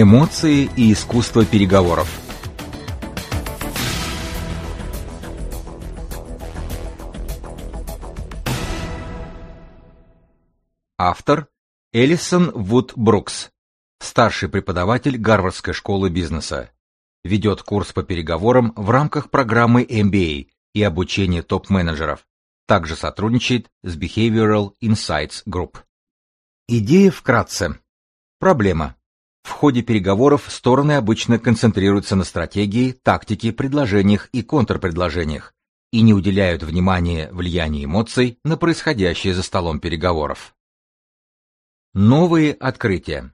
Эмоции и искусство переговоров. Автор Элисон Вуд Брукс, старший преподаватель Гарвардской школы бизнеса. Ведет курс по переговорам в рамках программы MBA и обучения топ-менеджеров. Также сотрудничает с Behavioral Insights Group. Идея вкратце. Проблема. В ходе переговоров стороны обычно концентрируются на стратегии, тактике, предложениях и контрпредложениях и не уделяют внимания влиянию эмоций на происходящее за столом переговоров. Новые открытия.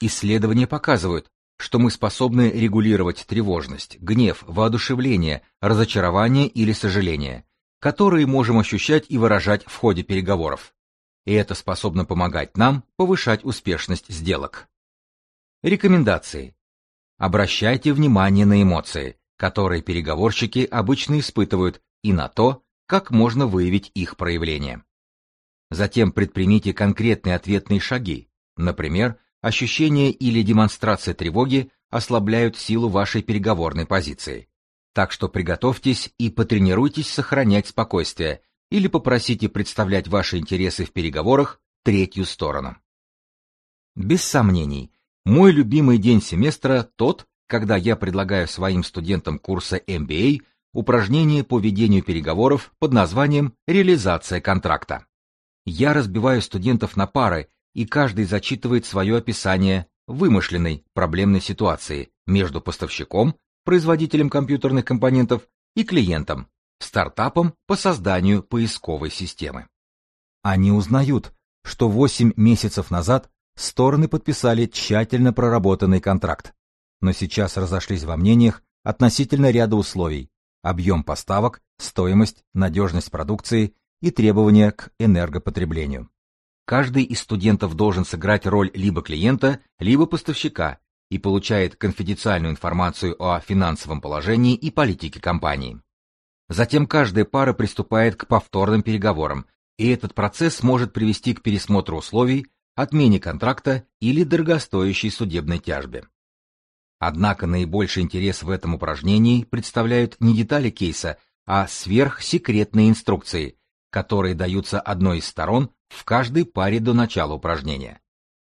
Исследования показывают, что мы способны регулировать тревожность, гнев, воодушевление, разочарование или сожаление, которые можем ощущать и выражать в ходе переговоров. И это способно помогать нам повышать успешность сделок. Рекомендации. Обращайте внимание на эмоции, которые переговорщики обычно испытывают, и на то, как можно выявить их проявление. Затем предпримите конкретные ответные шаги. Например, ощущение или демонстрация тревоги ослабляют силу вашей переговорной позиции. Так что приготовьтесь и потренируйтесь сохранять спокойствие или попросите представлять ваши интересы в переговорах третью сторону. Без сомнений, мой любимый день семестра тот, когда я предлагаю своим студентам курса MBA упражнение по ведению переговоров под названием «Реализация контракта». Я разбиваю студентов на пары, и каждый зачитывает свое описание вымышленной проблемной ситуации между поставщиком, производителем компьютерных компонентов и клиентом, стартапом по созданию поисковой системы. Они узнают, что 8 месяцев назад Стороны подписали тщательно проработанный контракт, но сейчас разошлись во мнениях относительно ряда условий – объем поставок, стоимость, надежность продукции и требования к энергопотреблению. Каждый из студентов должен сыграть роль либо клиента, либо поставщика и получает конфиденциальную информацию о финансовом положении и политике компании. Затем каждая пара приступает к повторным переговорам, и этот процесс может привести к пересмотру условий, отмене контракта или дорогостоящей судебной тяжбе. Однако наибольший интерес в этом упражнении представляют не детали кейса, а сверхсекретные инструкции, которые даются одной из сторон в каждой паре до начала упражнения.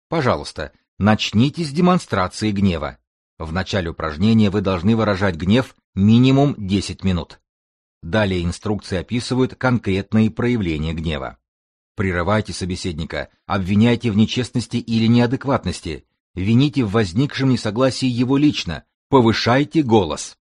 Пожалуйста, начните с демонстрации гнева. В начале упражнения вы должны выражать гнев минимум 10 минут. Далее инструкции описывают конкретные проявления гнева. Прерывайте собеседника, обвиняйте в нечестности или неадекватности, вините в возникшем несогласии его лично, повышайте голос.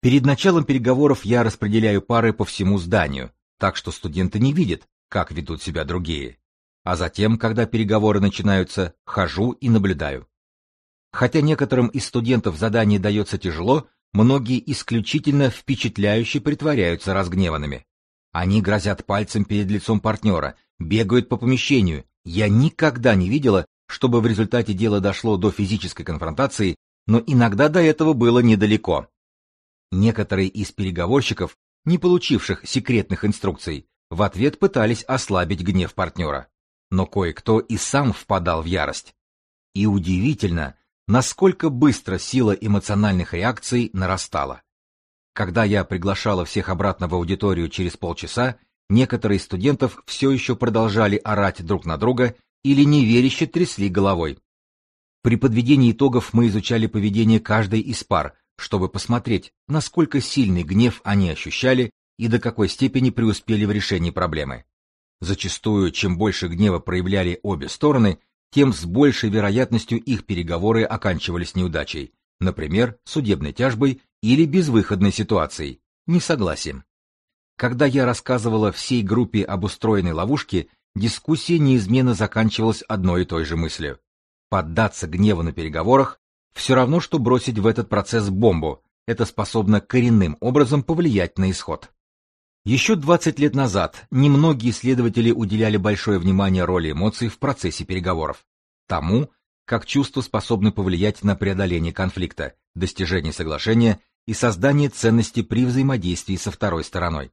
Перед началом переговоров я распределяю пары по всему зданию, так что студенты не видят, как ведут себя другие. А затем, когда переговоры начинаются, хожу и наблюдаю. Хотя некоторым из студентов задание дается тяжело, многие исключительно впечатляюще притворяются разгневанными. Они грозят пальцем перед лицом партнера, бегают по помещению. Я никогда не видела, чтобы в результате дела дошло до физической конфронтации, но иногда до этого было недалеко. Некоторые из переговорщиков, не получивших секретных инструкций, в ответ пытались ослабить гнев партнера. Но кое-кто и сам впадал в ярость. И удивительно, насколько быстро сила эмоциональных реакций нарастала. Когда я приглашала всех обратно в аудиторию через полчаса, некоторые из студентов все еще продолжали орать друг на друга или неверяще трясли головой. При подведении итогов мы изучали поведение каждой из пар, чтобы посмотреть, насколько сильный гнев они ощущали и до какой степени преуспели в решении проблемы. Зачастую, чем больше гнева проявляли обе стороны, тем с большей вероятностью их переговоры оканчивались неудачей, например, судебной тяжбой или безвыходной ситуацией, несогласием. Когда я рассказывала всей группе об устроенной ловушке, дискуссия неизменно заканчивалась одной и той же мыслью. Поддаться гневу на переговорах все равно, что бросить в этот процесс бомбу, это способно коренным образом повлиять на исход. Еще 20 лет назад немногие исследователи уделяли большое внимание роли эмоций в процессе переговоров. Тому, как чувства способны повлиять на преодоление конфликта, достижение соглашения и создание ценности при взаимодействии со второй стороной.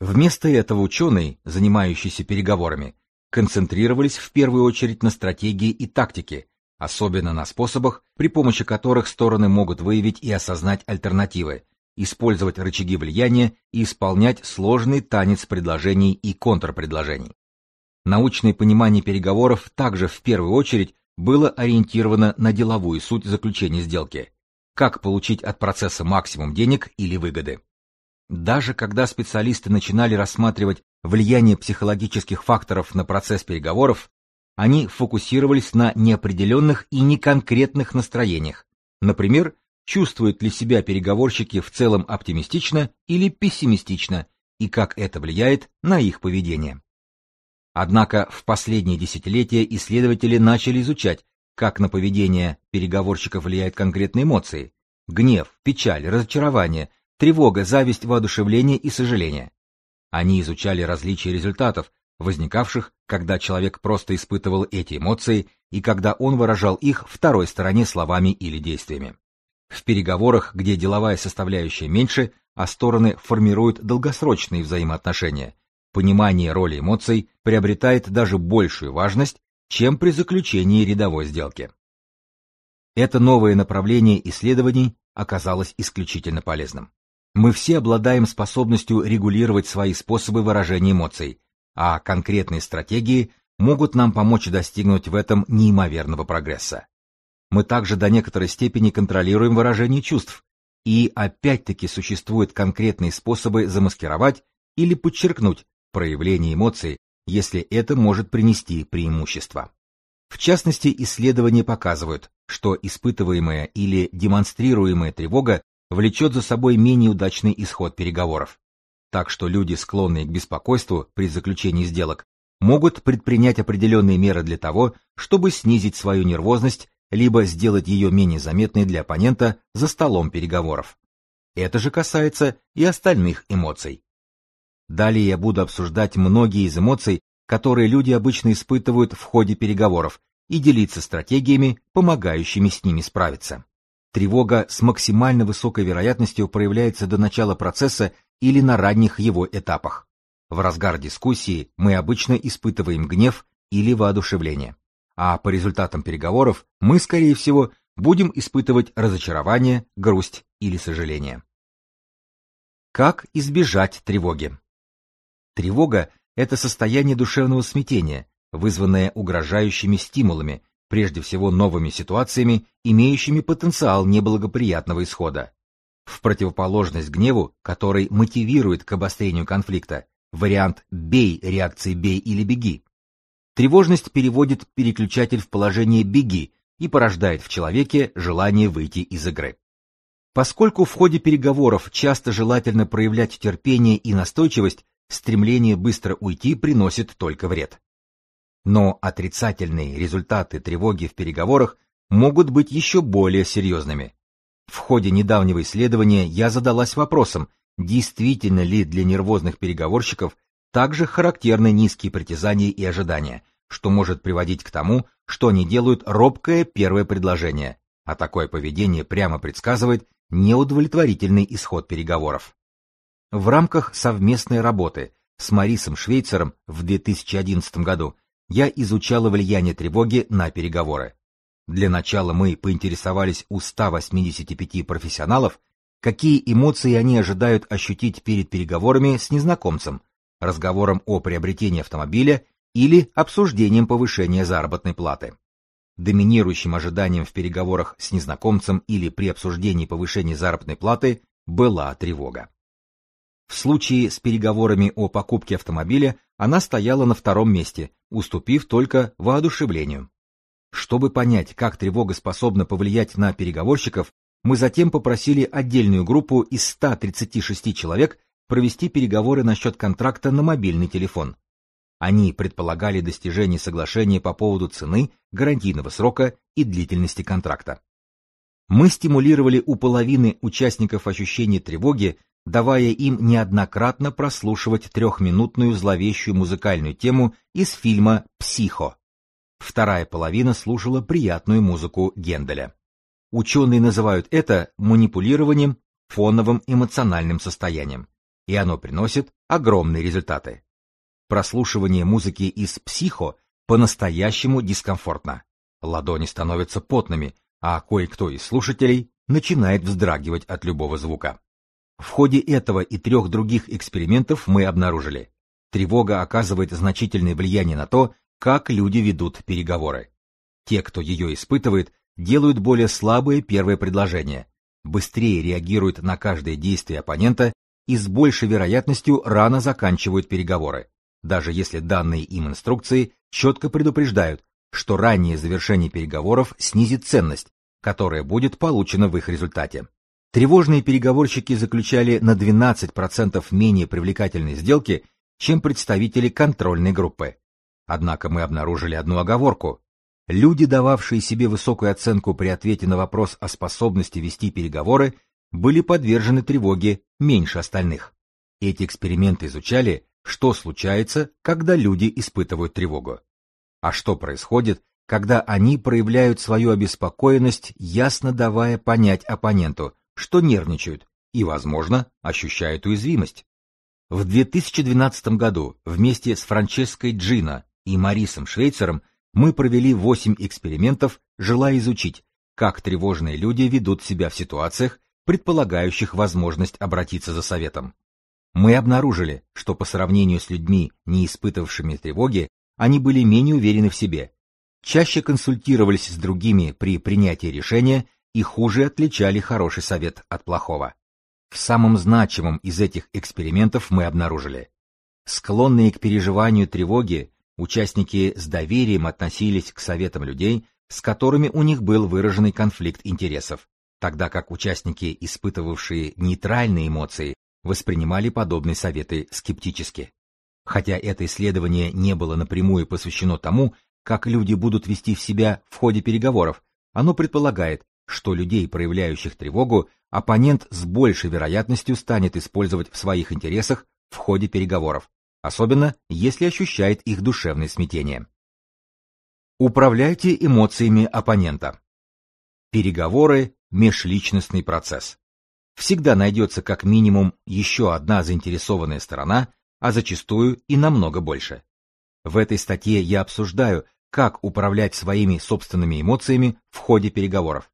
Вместо этого ученые, занимающиеся переговорами, концентрировались в первую очередь на стратегии и тактике, особенно на способах, при помощи которых стороны могут выявить и осознать альтернативы, использовать рычаги влияния и исполнять сложный танец предложений и контрпредложений. Научное понимание переговоров также в первую очередь было ориентировано на деловую суть заключения сделки, как получить от процесса максимум денег или выгоды. Даже когда специалисты начинали рассматривать влияние психологических факторов на процесс переговоров, они фокусировались на неопределенных и неконкретных настроениях, например, чувствуют ли себя переговорщики в целом оптимистично или пессимистично, и как это влияет на их поведение. Однако в последние десятилетия исследователи начали изучать, как на поведение переговорщиков влияют конкретные эмоции – гнев, печаль, разочарование, тревога, зависть, воодушевление и сожаление. Они изучали различия результатов, возникавших, когда человек просто испытывал эти эмоции и когда он выражал их второй стороне словами или действиями. В переговорах, где деловая составляющая меньше, а стороны формируют долгосрочные взаимоотношения, понимание роли эмоций приобретает даже большую важность, чем при заключении рядовой сделки. Это новое направление исследований оказалось исключительно полезным. Мы все обладаем способностью регулировать свои способы выражения эмоций, а конкретные стратегии могут нам помочь достигнуть в этом неимоверного прогресса мы также до некоторой степени контролируем выражение чувств, и опять-таки существуют конкретные способы замаскировать или подчеркнуть проявление эмоций, если это может принести преимущество. В частности, исследования показывают, что испытываемая или демонстрируемая тревога влечет за собой менее удачный исход переговоров. Так что люди, склонные к беспокойству при заключении сделок, могут предпринять определенные меры для того, чтобы снизить свою нервозность либо сделать ее менее заметной для оппонента за столом переговоров. Это же касается и остальных эмоций. Далее я буду обсуждать многие из эмоций, которые люди обычно испытывают в ходе переговоров, и делиться стратегиями, помогающими с ними справиться. Тревога с максимально высокой вероятностью проявляется до начала процесса или на ранних его этапах. В разгар дискуссии мы обычно испытываем гнев или воодушевление а по результатам переговоров мы, скорее всего, будем испытывать разочарование, грусть или сожаление. Как избежать тревоги? Тревога – это состояние душевного смятения, вызванное угрожающими стимулами, прежде всего новыми ситуациями, имеющими потенциал неблагоприятного исхода. В противоположность гневу, который мотивирует к обострению конфликта, вариант «бей» реакции «бей» или «беги», Тревожность переводит переключатель в положение «беги» и порождает в человеке желание выйти из игры. Поскольку в ходе переговоров часто желательно проявлять терпение и настойчивость, стремление быстро уйти приносит только вред. Но отрицательные результаты тревоги в переговорах могут быть еще более серьезными. В ходе недавнего исследования я задалась вопросом, действительно ли для нервозных переговорщиков также характерны низкие притязания и ожидания, что может приводить к тому, что они делают робкое первое предложение, а такое поведение прямо предсказывает неудовлетворительный исход переговоров. В рамках совместной работы с Марисом Швейцером в 2011 году я изучала влияние тревоги на переговоры. Для начала мы поинтересовались у 185 профессионалов, какие эмоции они ожидают ощутить перед переговорами с незнакомцем, разговором о приобретении автомобиля или обсуждением повышения заработной платы. Доминирующим ожиданием в переговорах с незнакомцем или при обсуждении повышения заработной платы была тревога. В случае с переговорами о покупке автомобиля она стояла на втором месте, уступив только воодушевлению. Чтобы понять, как тревога способна повлиять на переговорщиков, мы затем попросили отдельную группу из 136 человек провести переговоры насчет контракта на мобильный телефон. Они предполагали достижение соглашения по поводу цены, гарантийного срока и длительности контракта. Мы стимулировали у половины участников ощущение тревоги, давая им неоднократно прослушивать трехминутную зловещую музыкальную тему из фильма «Психо». Вторая половина слушала приятную музыку Генделя. Ученые называют это манипулированием фоновым эмоциональным состоянием и оно приносит огромные результаты. Прослушивание музыки из «Психо» по-настоящему дискомфортно. Ладони становятся потными, а кое-кто из слушателей начинает вздрагивать от любого звука. В ходе этого и трех других экспериментов мы обнаружили, тревога оказывает значительное влияние на то, как люди ведут переговоры. Те, кто ее испытывает, делают более слабые первые предложения, быстрее реагируют на каждое действие оппонента и с большей вероятностью рано заканчивают переговоры, даже если данные им инструкции четко предупреждают, что раннее завершение переговоров снизит ценность, которая будет получена в их результате. Тревожные переговорщики заключали на 12% менее привлекательные сделки, чем представители контрольной группы. Однако мы обнаружили одну оговорку. Люди, дававшие себе высокую оценку при ответе на вопрос о способности вести переговоры, были подвержены тревоге меньше остальных. Эти эксперименты изучали, что случается, когда люди испытывают тревогу. А что происходит, когда они проявляют свою обеспокоенность, ясно давая понять оппоненту, что нервничают и, возможно, ощущают уязвимость. В 2012 году вместе с Франческой Джино и Марисом Швейцером мы провели 8 экспериментов, желая изучить, как тревожные люди ведут себя в ситуациях, предполагающих возможность обратиться за советом. Мы обнаружили, что по сравнению с людьми, не испытывавшими тревоги, они были менее уверены в себе, чаще консультировались с другими при принятии решения и хуже отличали хороший совет от плохого. В самом значимом из этих экспериментов мы обнаружили. Склонные к переживанию тревоги, участники с доверием относились к советам людей, с которыми у них был выраженный конфликт интересов, тогда как участники, испытывавшие нейтральные эмоции, воспринимали подобные советы скептически. Хотя это исследование не было напрямую посвящено тому, как люди будут вести себя в ходе переговоров, оно предполагает, что людей, проявляющих тревогу, оппонент с большей вероятностью станет использовать в своих интересах в ходе переговоров, особенно если ощущает их душевное смятение. Управляйте эмоциями оппонента. Переговоры – межличностный процесс. Всегда найдется как минимум еще одна заинтересованная сторона, а зачастую и намного больше. В этой статье я обсуждаю, как управлять своими собственными эмоциями в ходе переговоров.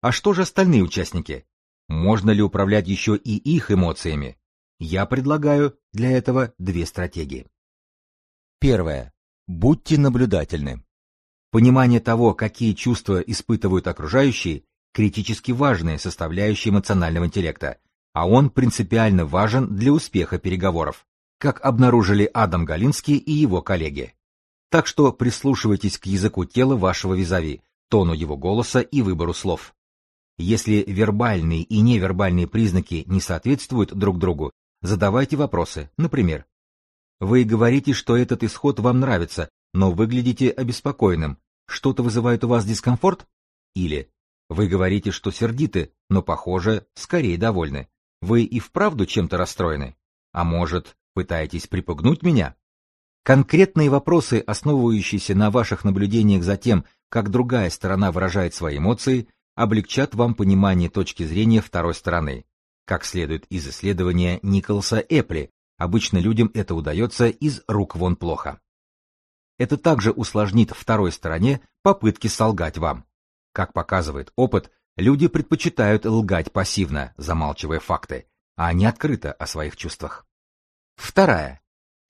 А что же остальные участники? Можно ли управлять еще и их эмоциями? Я предлагаю для этого две стратегии. Первое. Будьте наблюдательны. Понимание того, какие чувства испытывают окружающие, критически важная составляющая эмоционального интеллекта, а он принципиально важен для успеха переговоров, как обнаружили Адам Галинский и его коллеги. Так что прислушивайтесь к языку тела вашего визави, тону его голоса и выбору слов. Если вербальные и невербальные признаки не соответствуют друг другу, задавайте вопросы, например. Вы говорите, что этот исход вам нравится, но выглядите обеспокоенным. Что-то вызывает у вас дискомфорт? Или вы говорите, что сердиты, но, похоже, скорее довольны. Вы и вправду чем-то расстроены? А может, пытаетесь припугнуть меня? Конкретные вопросы, основывающиеся на ваших наблюдениях за тем, как другая сторона выражает свои эмоции, облегчат вам понимание точки зрения второй стороны. Как следует из исследования Николаса Эпли, обычно людям это удается из рук вон плохо. Это также усложнит второй стороне попытки солгать вам. Как показывает опыт, люди предпочитают лгать пассивно, замалчивая факты, а не открыто о своих чувствах. Вторая.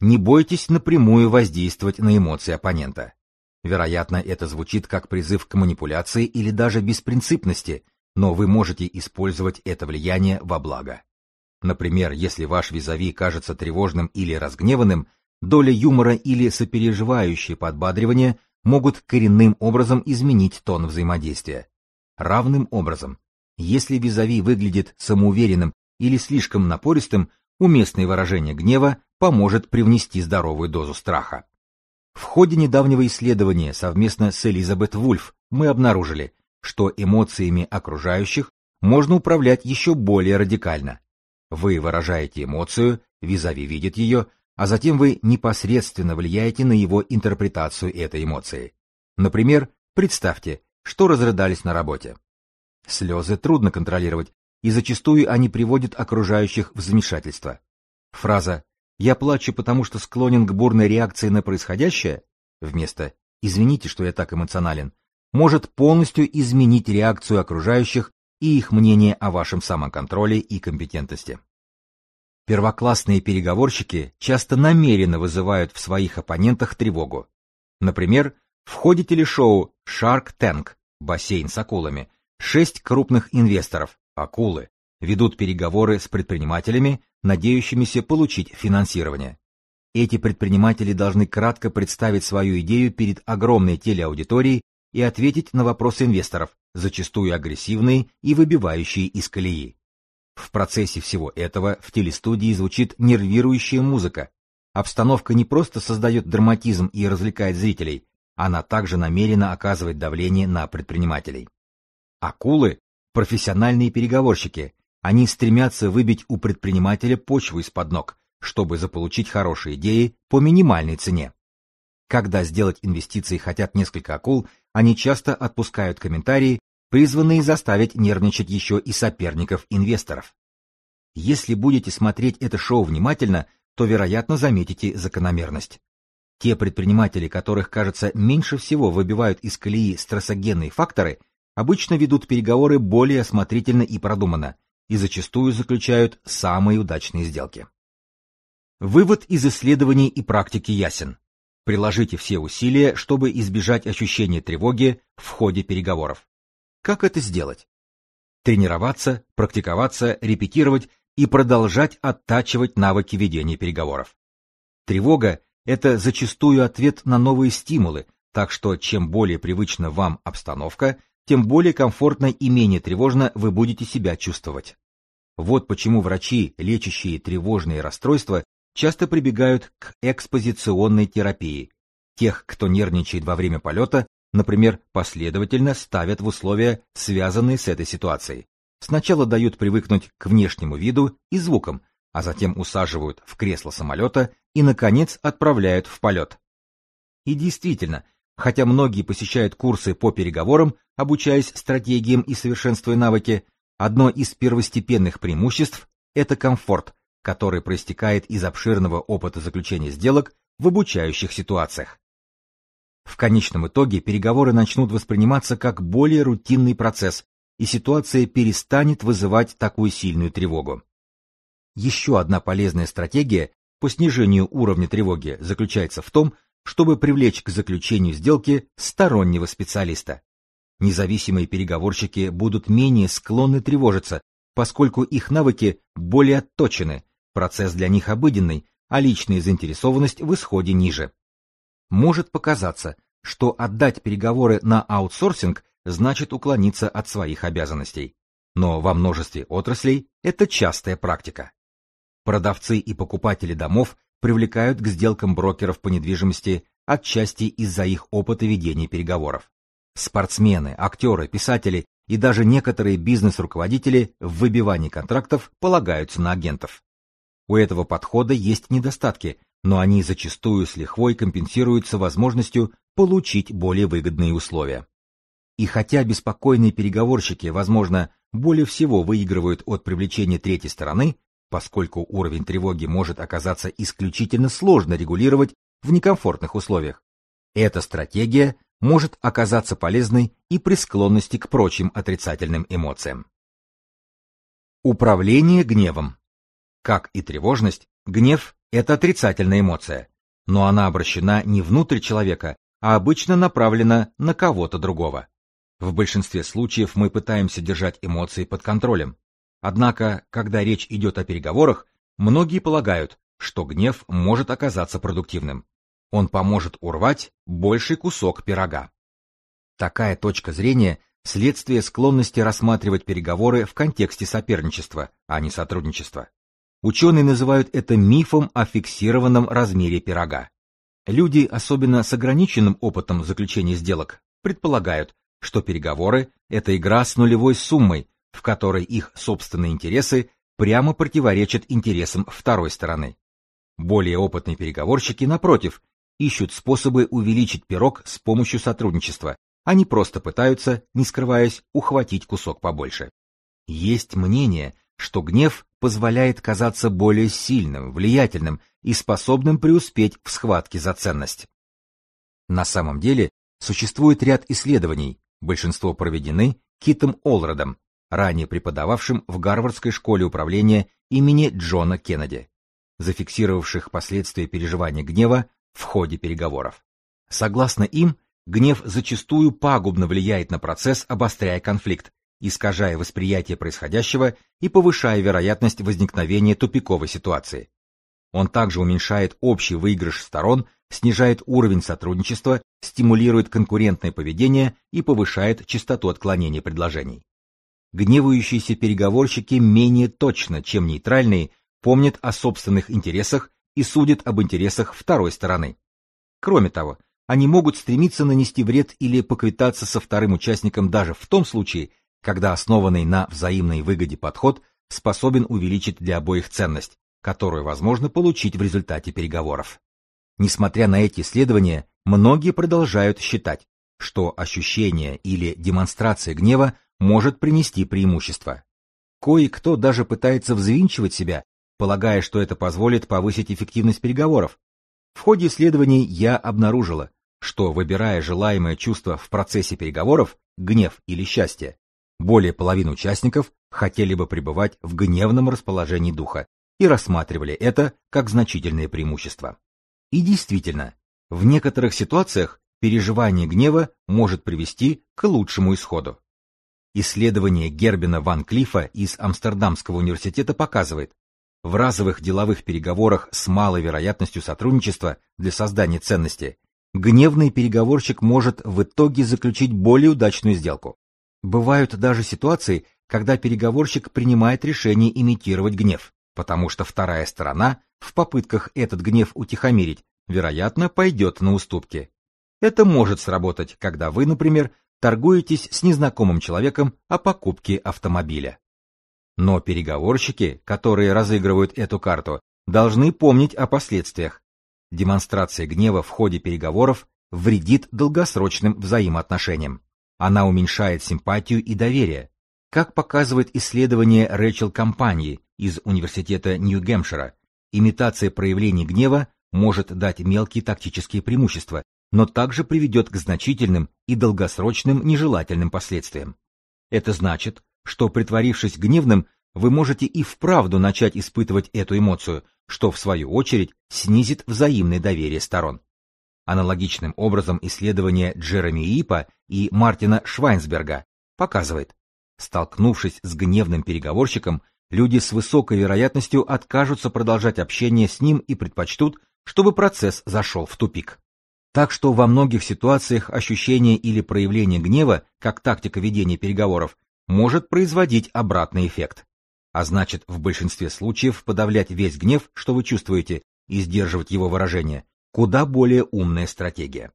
Не бойтесь напрямую воздействовать на эмоции оппонента. Вероятно, это звучит как призыв к манипуляции или даже беспринципности, но вы можете использовать это влияние во благо. Например, если ваш визави кажется тревожным или разгневанным, доля юмора или сопереживающее подбадривание могут коренным образом изменить тон взаимодействия. Равным образом, если визави выглядит самоуверенным или слишком напористым, уместное выражение гнева поможет привнести здоровую дозу страха. В ходе недавнего исследования совместно с Элизабет Вульф мы обнаружили, что эмоциями окружающих можно управлять еще более радикально. Вы выражаете эмоцию, визави видит ее, а затем вы непосредственно влияете на его интерпретацию этой эмоции. Например, представьте, что разрыдались на работе. Слезы трудно контролировать, и зачастую они приводят окружающих в замешательство. Фраза «Я плачу, потому что склонен к бурной реакции на происходящее» вместо «Извините, что я так эмоционален» может полностью изменить реакцию окружающих и их мнение о вашем самоконтроле и компетентности. Первоклассные переговорщики часто намеренно вызывают в своих оппонентах тревогу. Например, в ходе телешоу Shark Tank «Бассейн с акулами» шесть крупных инвесторов, акулы, ведут переговоры с предпринимателями, надеющимися получить финансирование. Эти предприниматели должны кратко представить свою идею перед огромной телеаудиторией и ответить на вопросы инвесторов, зачастую агрессивные и выбивающие из колеи. В процессе всего этого в телестудии звучит нервирующая музыка. Обстановка не просто создает драматизм и развлекает зрителей, она также намеренно оказывает давление на предпринимателей. Акулы – профессиональные переговорщики. Они стремятся выбить у предпринимателя почву из-под ног, чтобы заполучить хорошие идеи по минимальной цене. Когда сделать инвестиции хотят несколько акул, они часто отпускают комментарии, призванные заставить нервничать еще и соперников-инвесторов. Если будете смотреть это шоу внимательно, то, вероятно, заметите закономерность. Те предприниматели, которых, кажется, меньше всего выбивают из колеи стрессогенные факторы, обычно ведут переговоры более осмотрительно и продуманно, и зачастую заключают самые удачные сделки. Вывод из исследований и практики ясен. Приложите все усилия, чтобы избежать ощущения тревоги в ходе переговоров. Как это сделать? Тренироваться, практиковаться, репетировать и продолжать оттачивать навыки ведения переговоров. Тревога – это зачастую ответ на новые стимулы, так что чем более привычна вам обстановка, тем более комфортно и менее тревожно вы будете себя чувствовать. Вот почему врачи, лечащие тревожные расстройства, часто прибегают к экспозиционной терапии. Тех, кто нервничает во время полета, например, последовательно ставят в условия, связанные с этой ситуацией. Сначала дают привыкнуть к внешнему виду и звукам, а затем усаживают в кресло самолета и, наконец, отправляют в полет. И действительно, хотя многие посещают курсы по переговорам, обучаясь стратегиям и совершенствуя навыки, одно из первостепенных преимуществ – это комфорт, который проистекает из обширного опыта заключения сделок в обучающих ситуациях. В конечном итоге переговоры начнут восприниматься как более рутинный процесс, и ситуация перестанет вызывать такую сильную тревогу. Еще одна полезная стратегия по снижению уровня тревоги заключается в том, чтобы привлечь к заключению сделки стороннего специалиста. Независимые переговорщики будут менее склонны тревожиться, поскольку их навыки более отточены, Процесс для них обыденный, а личная заинтересованность в исходе ниже. Может показаться, что отдать переговоры на аутсорсинг значит уклониться от своих обязанностей. Но во множестве отраслей это частая практика. Продавцы и покупатели домов привлекают к сделкам брокеров по недвижимости отчасти из-за их опыта ведения переговоров. Спортсмены, актеры, писатели и даже некоторые бизнес-руководители в выбивании контрактов полагаются на агентов. У этого подхода есть недостатки, но они зачастую с лихвой компенсируются возможностью получить более выгодные условия. И хотя беспокойные переговорщики, возможно, более всего выигрывают от привлечения третьей стороны, поскольку уровень тревоги может оказаться исключительно сложно регулировать в некомфортных условиях, эта стратегия может оказаться полезной и при склонности к прочим отрицательным эмоциям. Управление гневом. Как и тревожность, гнев – это отрицательная эмоция, но она обращена не внутрь человека, а обычно направлена на кого-то другого. В большинстве случаев мы пытаемся держать эмоции под контролем. Однако, когда речь идет о переговорах, многие полагают, что гнев может оказаться продуктивным. Он поможет урвать больший кусок пирога. Такая точка зрения – следствие склонности рассматривать переговоры в контексте соперничества, а не сотрудничества. Ученые называют это мифом о фиксированном размере пирога. Люди, особенно с ограниченным опытом заключения сделок, предполагают, что переговоры – это игра с нулевой суммой, в которой их собственные интересы прямо противоречат интересам второй стороны. Более опытные переговорщики, напротив, ищут способы увеличить пирог с помощью сотрудничества, они просто пытаются, не скрываясь, ухватить кусок побольше. Есть мнение, что гнев позволяет казаться более сильным, влиятельным и способным преуспеть в схватке за ценность. На самом деле, существует ряд исследований, Большинство проведены Китом Олредом, ранее преподававшим в Гарвардской школе управления имени Джона Кеннеди, зафиксировавших последствия переживания гнева в ходе переговоров. Согласно им, гнев зачастую пагубно влияет на процесс, обостряя конфликт, искажая восприятие происходящего и повышая вероятность возникновения тупиковой ситуации. Он также уменьшает общий выигрыш сторон, снижает уровень сотрудничества, стимулирует конкурентное поведение и повышает частоту отклонения предложений. Гневающиеся переговорщики менее точно, чем нейтральные, помнят о собственных интересах и судят об интересах второй стороны. Кроме того, они могут стремиться нанести вред или поквитаться со вторым участником даже в том случае, когда основанный на взаимной выгоде подход способен увеличить для обоих ценность, которую возможно получить в результате переговоров. Несмотря на эти исследования, многие продолжают считать, что ощущение или демонстрация гнева может принести преимущество. Кое-кто даже пытается взвинчивать себя, полагая, что это позволит повысить эффективность переговоров. В ходе исследований я обнаружила, что, выбирая желаемое чувство в процессе переговоров, гнев или счастье, более половины участников хотели бы пребывать в гневном расположении духа и рассматривали это как значительное преимущество. И действительно, в некоторых ситуациях переживание гнева может привести к лучшему исходу. Исследование Гербина Ван Клифа из Амстердамского университета показывает, в разовых деловых переговорах с малой вероятностью сотрудничества для создания ценности гневный переговорщик может в итоге заключить более удачную сделку. Бывают даже ситуации, когда переговорщик принимает решение имитировать гнев, потому что вторая сторона в попытках этот гнев утихомирить, вероятно, пойдет на уступки. Это может сработать, когда вы, например, торгуетесь с незнакомым человеком о покупке автомобиля. Но переговорщики, которые разыгрывают эту карту, должны помнить о последствиях. Демонстрация гнева в ходе переговоров вредит долгосрочным взаимоотношениям. Она уменьшает симпатию и доверие. Как показывает исследование Рэчел Компании из Университета Нью-Гэмпшира, имитация проявлений гнева может дать мелкие тактические преимущества, но также приведет к значительным и долгосрочным нежелательным последствиям. Это значит, что притворившись гневным, вы можете и вправду начать испытывать эту эмоцию, что в свою очередь снизит взаимное доверие сторон. Аналогичным образом исследование Джереми Ипа и Мартина Швайнсберга показывает, столкнувшись с гневным переговорщиком, люди с высокой вероятностью откажутся продолжать общение с ним и предпочтут, чтобы процесс зашел в тупик. Так что во многих ситуациях ощущение или проявление гнева, как тактика ведения переговоров, может производить обратный эффект. А значит, в большинстве случаев подавлять весь гнев, что вы чувствуете, и сдерживать его выражение, куда более умная стратегия.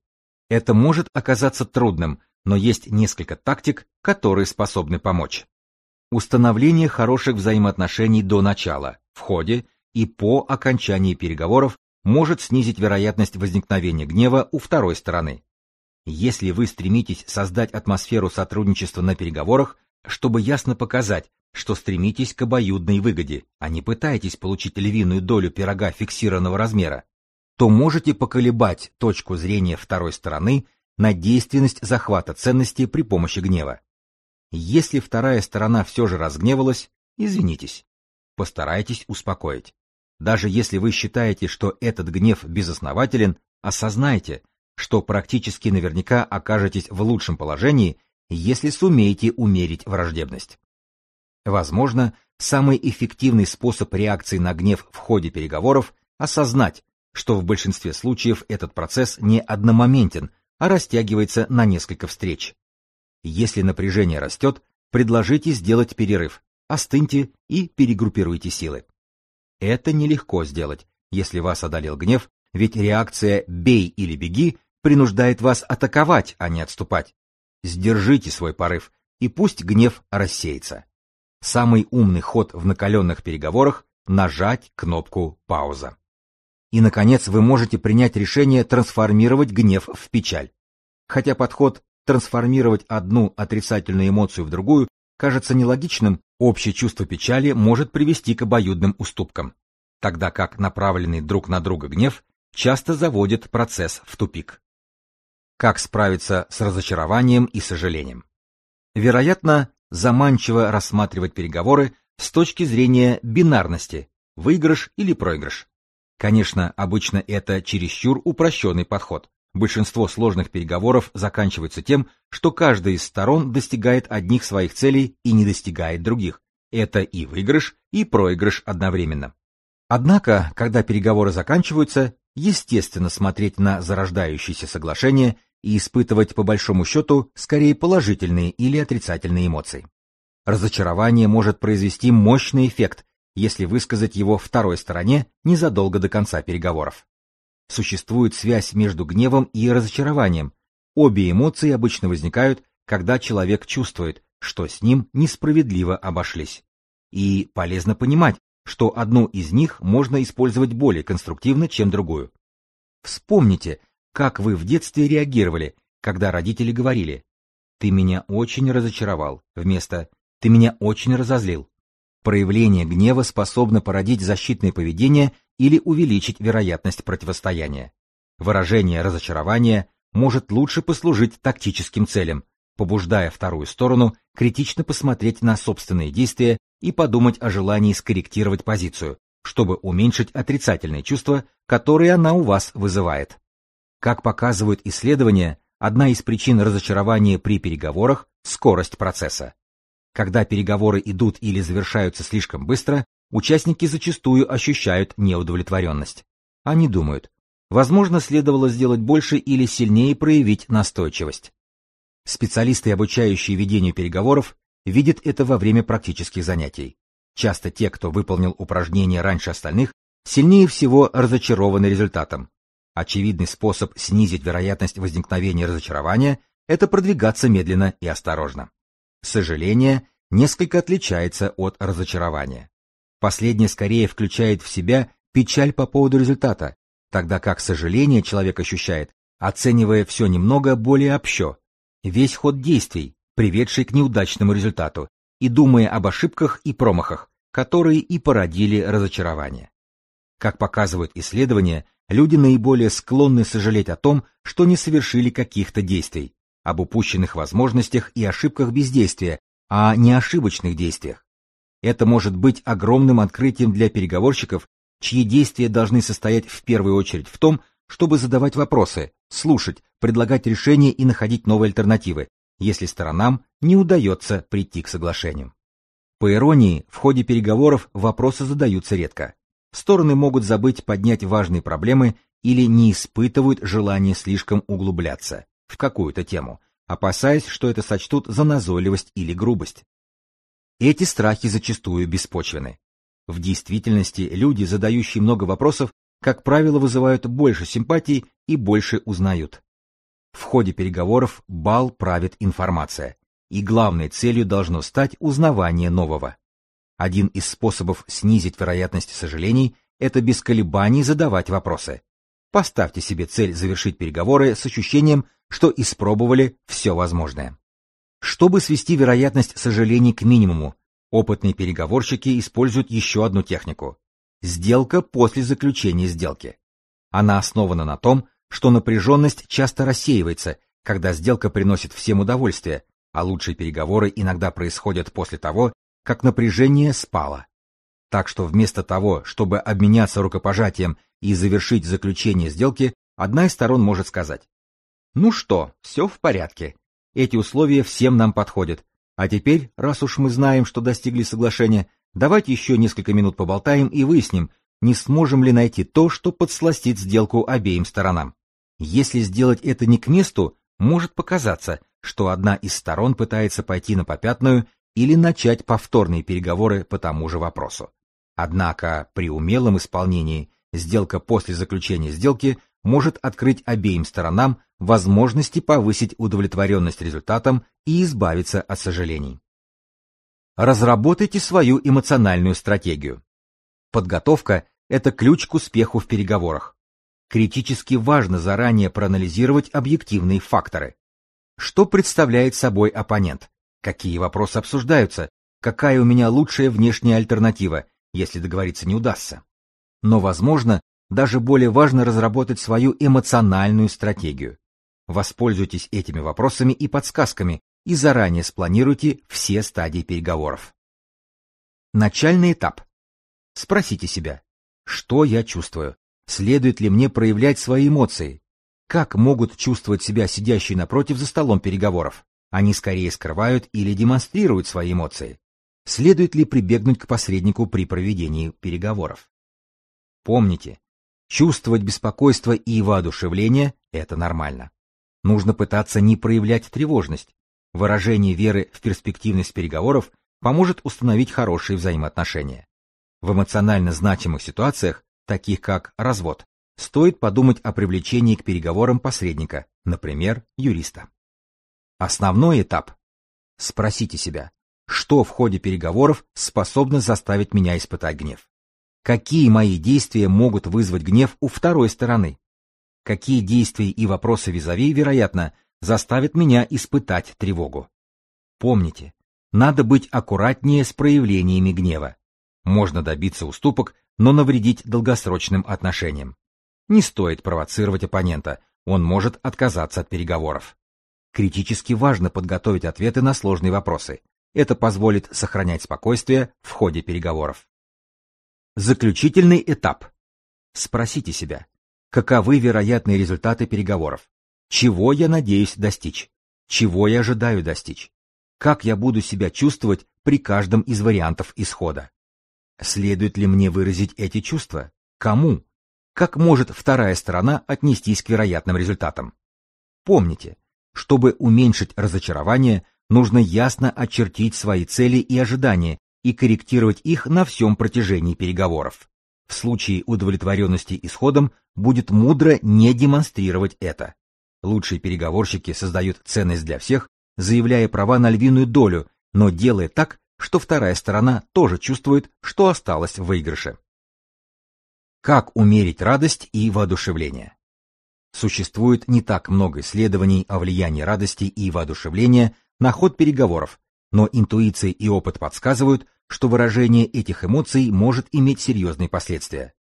Это может оказаться трудным, но есть несколько тактик, которые способны помочь. Установление хороших взаимоотношений до начала, в ходе и по окончании переговоров может снизить вероятность возникновения гнева у второй стороны. Если вы стремитесь создать атмосферу сотрудничества на переговорах, чтобы ясно показать, что стремитесь к обоюдной выгоде, а не пытаетесь получить львиную долю пирога фиксированного размера, то можете поколебать точку зрения второй стороны на действенность захвата ценности при помощи гнева. Если вторая сторона все же разгневалась, извинитесь. Постарайтесь успокоить. Даже если вы считаете, что этот гнев безоснователен, осознайте, что практически наверняка окажетесь в лучшем положении, если сумеете умерить враждебность. Возможно, самый эффективный способ реакции на гнев в ходе переговоров – осознать, что в большинстве случаев этот процесс не одномоментен, а растягивается на несколько встреч. Если напряжение растет, предложите сделать перерыв, остыньте и перегруппируйте силы. Это нелегко сделать, если вас одолел гнев, ведь реакция «бей или беги» принуждает вас атаковать, а не отступать. Сдержите свой порыв, и пусть гнев рассеется. Самый умный ход в накаленных переговорах – нажать кнопку «пауза». И, наконец, вы можете принять решение трансформировать гнев в печаль. Хотя подход трансформировать одну отрицательную эмоцию в другую кажется нелогичным, общее чувство печали может привести к обоюдным уступкам, тогда как направленный друг на друга гнев часто заводит процесс в тупик. Как справиться с разочарованием и сожалением? Вероятно, заманчиво рассматривать переговоры с точки зрения бинарности – выигрыш или проигрыш. Конечно, обычно это чересчур упрощенный подход. Большинство сложных переговоров заканчиваются тем, что каждая из сторон достигает одних своих целей и не достигает других. Это и выигрыш, и проигрыш одновременно. Однако, когда переговоры заканчиваются, естественно смотреть на зарождающиеся соглашения и испытывать по большому счету скорее положительные или отрицательные эмоции. Разочарование может произвести мощный эффект, если высказать его второй стороне незадолго до конца переговоров. Существует связь между гневом и разочарованием. Обе эмоции обычно возникают, когда человек чувствует, что с ним несправедливо обошлись. И полезно понимать, что одну из них можно использовать более конструктивно, чем другую. Вспомните, как вы в детстве реагировали, когда родители говорили «Ты меня очень разочаровал» вместо «Ты меня очень разозлил». Проявление гнева способно породить защитное поведение или увеличить вероятность противостояния. Выражение разочарования может лучше послужить тактическим целям, побуждая вторую сторону критично посмотреть на собственные действия и подумать о желании скорректировать позицию, чтобы уменьшить отрицательные чувства, которые она у вас вызывает. Как показывают исследования, одна из причин разочарования при переговорах – скорость процесса. Когда переговоры идут или завершаются слишком быстро, участники зачастую ощущают неудовлетворенность. Они думают, возможно, следовало сделать больше или сильнее проявить настойчивость. Специалисты, обучающие ведению переговоров, видят это во время практических занятий. Часто те, кто выполнил упражнение раньше остальных, сильнее всего разочарованы результатом, Очевидный способ снизить вероятность возникновения разочарования – это продвигаться медленно и осторожно. Сожаление несколько отличается от разочарования. Последнее скорее включает в себя печаль по поводу результата, тогда как сожаление человек ощущает, оценивая все немного более общо, весь ход действий, приведший к неудачному результату, и думая об ошибках и промахах, которые и породили разочарование. Как показывают исследования, люди наиболее склонны сожалеть о том, что не совершили каких-то действий, об упущенных возможностях и ошибках бездействия, а не ошибочных действиях. Это может быть огромным открытием для переговорщиков, чьи действия должны состоять в первую очередь в том, чтобы задавать вопросы, слушать, предлагать решения и находить новые альтернативы, если сторонам не удается прийти к соглашению. По иронии, в ходе переговоров вопросы задаются редко стороны могут забыть поднять важные проблемы или не испытывают желания слишком углубляться в какую-то тему, опасаясь, что это сочтут за назойливость или грубость. Эти страхи зачастую беспочвены. В действительности люди, задающие много вопросов, как правило, вызывают больше симпатий и больше узнают. В ходе переговоров бал правит информация, и главной целью должно стать узнавание нового. Один из способов снизить вероятность сожалений – это без колебаний задавать вопросы. Поставьте себе цель завершить переговоры с ощущением, что испробовали все возможное. Чтобы свести вероятность сожалений к минимуму, опытные переговорщики используют еще одну технику – сделка после заключения сделки. Она основана на том, что напряженность часто рассеивается, когда сделка приносит всем удовольствие, а лучшие переговоры иногда происходят после того, как напряжение спало. Так что вместо того, чтобы обменяться рукопожатием и завершить заключение сделки, одна из сторон может сказать «Ну что, все в порядке. Эти условия всем нам подходят. А теперь, раз уж мы знаем, что достигли соглашения, давайте еще несколько минут поболтаем и выясним, не сможем ли найти то, что подсластит сделку обеим сторонам. Если сделать это не к месту, может показаться, что одна из сторон пытается пойти на попятную или начать повторные переговоры по тому же вопросу. Однако при умелом исполнении сделка после заключения сделки может открыть обеим сторонам возможности повысить удовлетворенность результатом и избавиться от сожалений. Разработайте свою эмоциональную стратегию. Подготовка – это ключ к успеху в переговорах. Критически важно заранее проанализировать объективные факторы. Что представляет собой оппонент? Какие вопросы обсуждаются? Какая у меня лучшая внешняя альтернатива, если договориться не удастся? Но, возможно, даже более важно разработать свою эмоциональную стратегию. Воспользуйтесь этими вопросами и подсказками и заранее спланируйте все стадии переговоров. Начальный этап. Спросите себя, что я чувствую? Следует ли мне проявлять свои эмоции? Как могут чувствовать себя сидящие напротив за столом переговоров? Они скорее скрывают или демонстрируют свои эмоции. Следует ли прибегнуть к посреднику при проведении переговоров? Помните, чувствовать беспокойство и воодушевление – это нормально. Нужно пытаться не проявлять тревожность. Выражение веры в перспективность переговоров поможет установить хорошие взаимоотношения. В эмоционально значимых ситуациях, таких как развод, стоит подумать о привлечении к переговорам посредника, например, юриста. Основной этап. Спросите себя, что в ходе переговоров способно заставить меня испытать гнев? Какие мои действия могут вызвать гнев у второй стороны? Какие действия и вопросы визави, вероятно, заставят меня испытать тревогу? Помните, надо быть аккуратнее с проявлениями гнева. Можно добиться уступок, но навредить долгосрочным отношениям. Не стоит провоцировать оппонента, он может отказаться от переговоров. Критически важно подготовить ответы на сложные вопросы. Это позволит сохранять спокойствие в ходе переговоров. Заключительный этап. Спросите себя, каковы вероятные результаты переговоров? Чего я надеюсь достичь? Чего я ожидаю достичь? Как я буду себя чувствовать при каждом из вариантов исхода? Следует ли мне выразить эти чувства? Кому? Как может вторая сторона отнестись к вероятным результатам? Помните, чтобы уменьшить разочарование, нужно ясно очертить свои цели и ожидания и корректировать их на всем протяжении переговоров. В случае удовлетворенности исходом будет мудро не демонстрировать это. Лучшие переговорщики создают ценность для всех, заявляя права на львиную долю, но делая так, что вторая сторона тоже чувствует, что осталась в выигрыше. Как умерить радость и воодушевление? Существует не так много исследований о влиянии радости и воодушевления на ход переговоров, но интуиция и опыт подсказывают, что выражение этих эмоций может иметь серьезные последствия.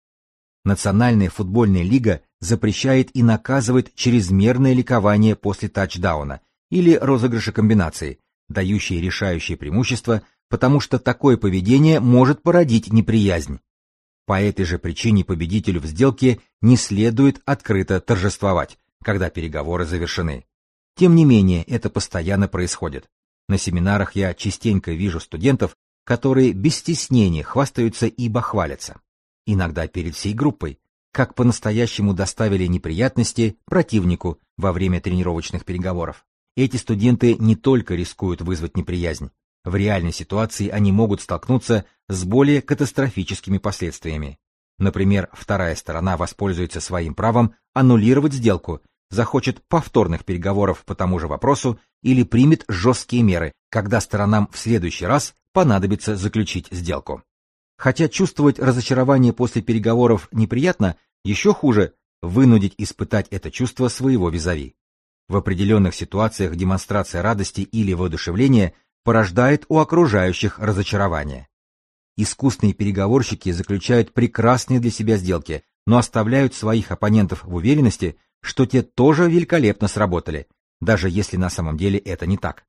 Национальная футбольная лига запрещает и наказывает чрезмерное ликование после тачдауна или розыгрыша комбинации, дающие решающее преимущество, потому что такое поведение может породить неприязнь. По этой же причине победителю в сделке не следует открыто торжествовать, когда переговоры завершены. Тем не менее, это постоянно происходит. На семинарах я частенько вижу студентов, которые без стеснения хвастаются и бахвалятся. Иногда перед всей группой, как по-настоящему доставили неприятности противнику во время тренировочных переговоров. Эти студенты не только рискуют вызвать неприязнь, в реальной ситуации они могут столкнуться с более катастрофическими последствиями. Например, вторая сторона воспользуется своим правом аннулировать сделку, захочет повторных переговоров по тому же вопросу или примет жесткие меры, когда сторонам в следующий раз понадобится заключить сделку. Хотя чувствовать разочарование после переговоров неприятно, еще хуже – вынудить испытать это чувство своего визави. В определенных ситуациях демонстрация радости или воодушевления порождает у окружающих разочарование. Искусные переговорщики заключают прекрасные для себя сделки, но оставляют своих оппонентов в уверенности, что те тоже великолепно сработали, даже если на самом деле это не так.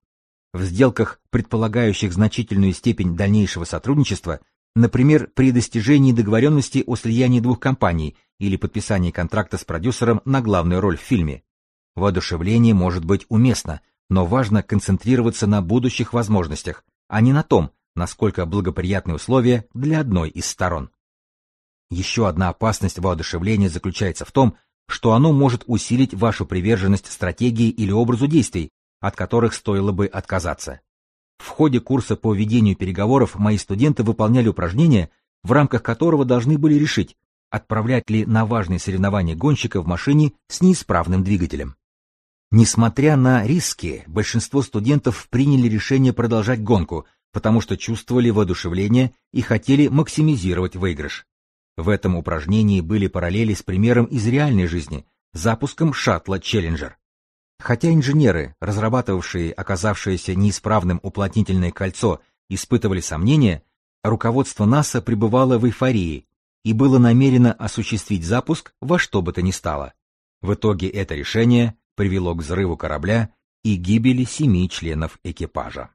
В сделках, предполагающих значительную степень дальнейшего сотрудничества, например, при достижении договоренности о слиянии двух компаний или подписании контракта с продюсером на главную роль в фильме, воодушевление может быть уместно, но важно концентрироваться на будущих возможностях, а не на том, насколько благоприятны условия для одной из сторон. Еще одна опасность воодушевления заключается в том, что оно может усилить вашу приверженность стратегии или образу действий, от которых стоило бы отказаться. В ходе курса по ведению переговоров мои студенты выполняли упражнение, в рамках которого должны были решить, отправлять ли на важные соревнования гонщика в машине с неисправным двигателем. Несмотря на риски, большинство студентов приняли решение продолжать гонку, потому что чувствовали воодушевление и хотели максимизировать выигрыш. В этом упражнении были параллели с примером из реальной жизни – запуском шаттла «Челленджер». Хотя инженеры, разрабатывавшие оказавшееся неисправным уплотнительное кольцо, испытывали сомнения, руководство НАСА пребывало в эйфории и было намерено осуществить запуск во что бы то ни стало. В итоге это решение привело к взрыву корабля и гибели семи членов экипажа.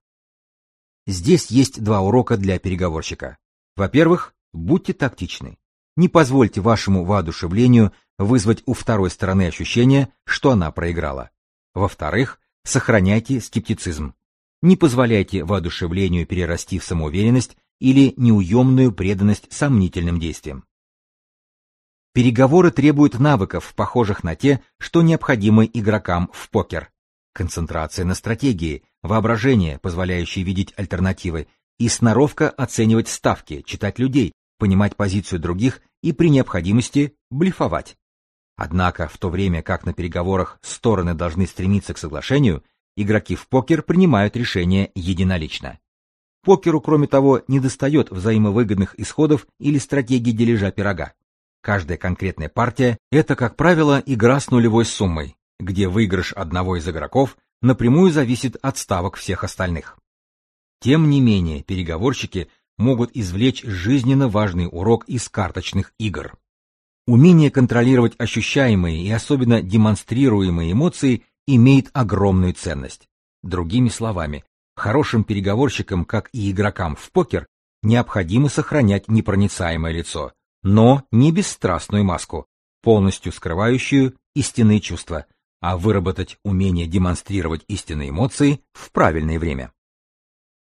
Здесь есть два урока для переговорщика. Во-первых, будьте тактичны. Не позвольте вашему воодушевлению вызвать у второй стороны ощущение, что она проиграла. Во-вторых, сохраняйте скептицизм. Не позволяйте воодушевлению перерасти в самоуверенность или неуемную преданность сомнительным действиям. Переговоры требуют навыков, похожих на те, что необходимы игрокам в покер. Концентрация на стратегии, воображение, позволяющее видеть альтернативы, и сноровка оценивать ставки, читать людей, понимать позицию других и при необходимости блефовать. Однако, в то время как на переговорах стороны должны стремиться к соглашению, игроки в покер принимают решения единолично. Покеру, кроме того, недостает взаимовыгодных исходов или стратегии дележа пирога. Каждая конкретная партия – это, как правило, игра с нулевой суммой, где выигрыш одного из игроков напрямую зависит от ставок всех остальных. Тем не менее, переговорщики могут извлечь жизненно важный урок из карточных игр. Умение контролировать ощущаемые и особенно демонстрируемые эмоции имеет огромную ценность. Другими словами, хорошим переговорщикам, как и игрокам в покер, необходимо сохранять непроницаемое лицо, но не бесстрастную маску, полностью скрывающую истинные чувства, а выработать умение демонстрировать истинные эмоции в правильное время.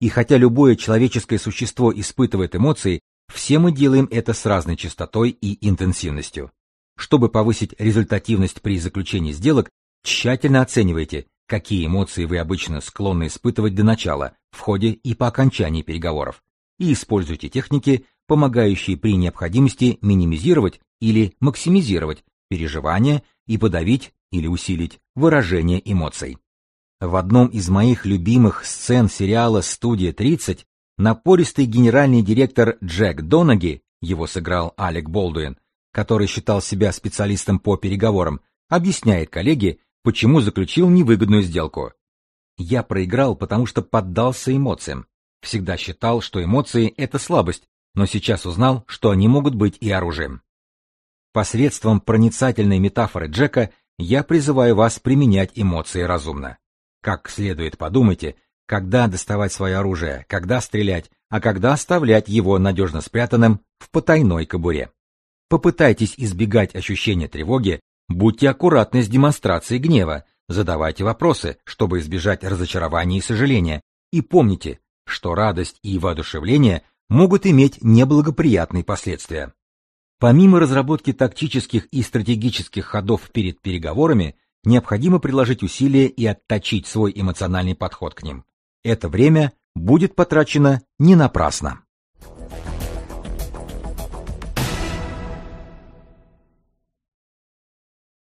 И хотя любое человеческое существо испытывает эмоции, все мы делаем это с разной частотой и интенсивностью. Чтобы повысить результативность при заключении сделок, тщательно оценивайте, какие эмоции вы обычно склонны испытывать до начала, в ходе и по окончании переговоров, и используйте техники, помогающие при необходимости минимизировать или максимизировать переживания и подавить или усилить выражение эмоций. В одном из моих любимых сцен сериала «Студия 30» напористый генеральный директор Джек Донаги, его сыграл Алек Болдуин, который считал себя специалистом по переговорам, объясняет коллеге, почему заключил невыгодную сделку. Я проиграл, потому что поддался эмоциям. Всегда считал, что эмоции — это слабость, но сейчас узнал, что они могут быть и оружием. Посредством проницательной метафоры Джека я призываю вас применять эмоции разумно. Как следует подумайте, когда доставать свое оружие, когда стрелять, а когда оставлять его надежно спрятанным в потайной кобуре. Попытайтесь избегать ощущения тревоги, будьте аккуратны с демонстрацией гнева, задавайте вопросы, чтобы избежать разочарования и сожаления, и помните, что радость и воодушевление могут иметь неблагоприятные последствия. Помимо разработки тактических и стратегических ходов перед переговорами, необходимо приложить усилия и отточить свой эмоциональный подход к ним. Это время будет потрачено не напрасно.